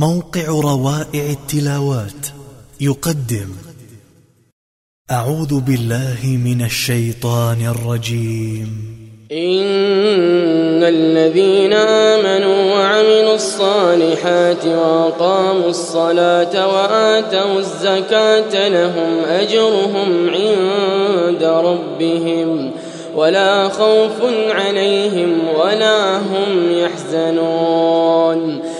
موقع روائع التلاوات. يقدم. أعوذ بالله من الشيطان الرجيم. إن الذين آمنوا وعملوا الصالحات وأقاموا الصلاة وآتوا الزكاة لهم أجرهم عند ربهم ولا خوف عليهم ولا هم يحزنون.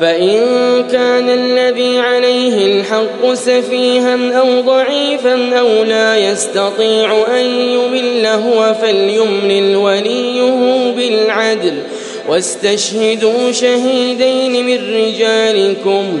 فإن كان الذي عليه الحق سفيها أو ضعيفا أو لا يستطيع أن يمل هو فليملل وليه بالعدل واستشهدوا شهيدين من رجالكم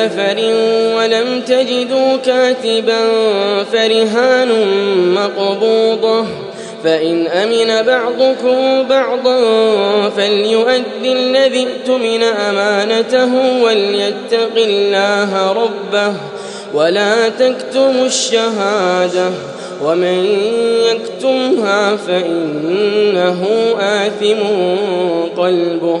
سفر ولم تجدوا كاتبا فرهان مقبوضة. فإن أمن بعضكم بعضا فليؤدي الذي اؤتمن أمانته وليتق الله ربه ولا تكتموا الشهادة. ومن يكتمها فإنه آثم قلبه.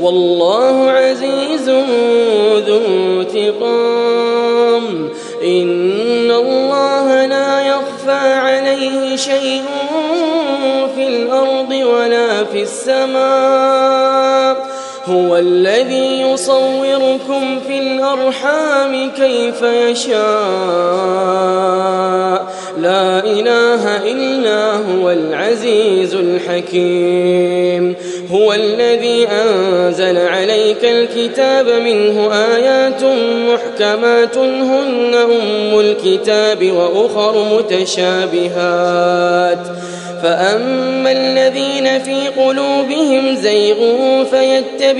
والله عزيز ذو انتقام. إن الله لا يخفى عليه شيء في الأرض ولا في السماء. هو الذي يصوركم في الأرحام كيف يشاء. لا إله إلا هو العزيز الحكيم. هو الذي أنزل عليك الكتاب منه آيات محكمات هن أم الكتاب وأخر متشابهات. فأما الذين في قلوبهم زيغ فيتبعون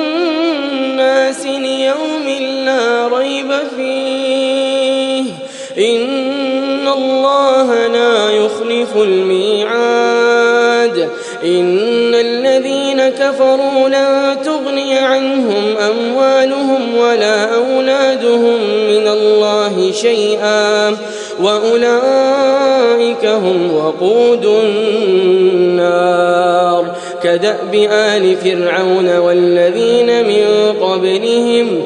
الله لا يخلف الميعاد. إن الذين كفروا لا تغني عنهم أموالهم ولا أولادهم من الله شيئا. وأولئك هم وقود النار. كدأب آل فرعون والذين من قبلهم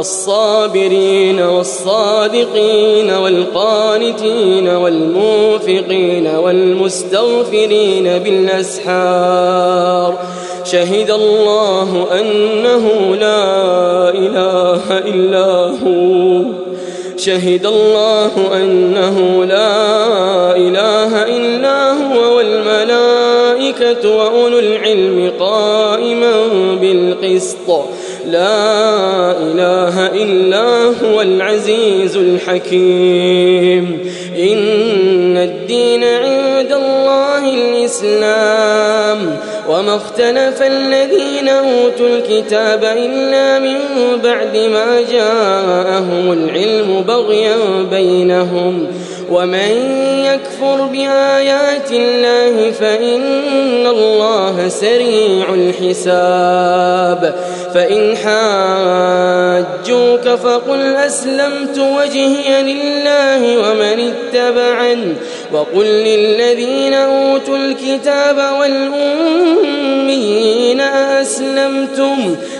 الصابرين والصادقين والقانتين والموفقين والمستغفرين بالأسحار شهد الله أنه لا إله إلا هو شهد الله أنه لا إله إلا هو والملائكة وأولو العلم قائما بالقسط لا إله إلا هو العزيز الحكيم. إن الدين عند الله الإسلام. وما اختلف الذين أوتوا الكتاب إلا من بعد ما جاءهم العلم بغيا بينهم. ومن يكفر بآيات الله فإن الله سريع الحساب. فإن حاجوك فقل أسلمت وجهي لله ومن اتبعن وقل للذين أوتوا الكتاب والأمين أسلمتم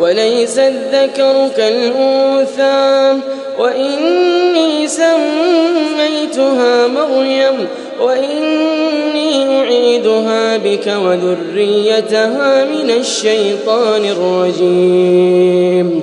وليس الذكر كالأنثى وإني سميتها مريم وإني أعيدها بك وذريتها من الشيطان الرجيم.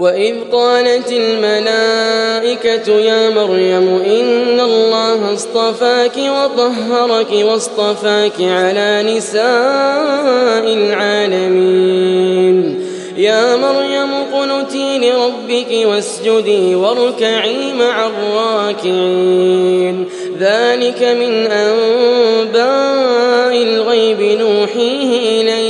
وإذ قالت الملائكة يا مريم إن الله اصطفاك وطهرك واصطفاك على نساء العالمين يا مريم قنتي لربك واسجدي واركعي مع الراكعين ذلك من أنباء الغيب نوحيه إليك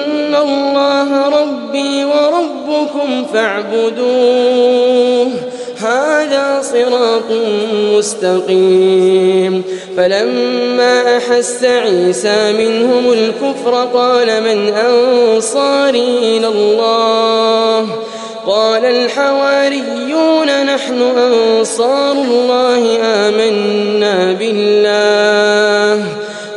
الله ربي وربكم فاعبدوه. هذا صراط مستقيم. فلما أحس عيسى منهم الكفر قال من أنصاري إلى الله؟ قال الحواريون نحن أنصار الله آمنا بالله.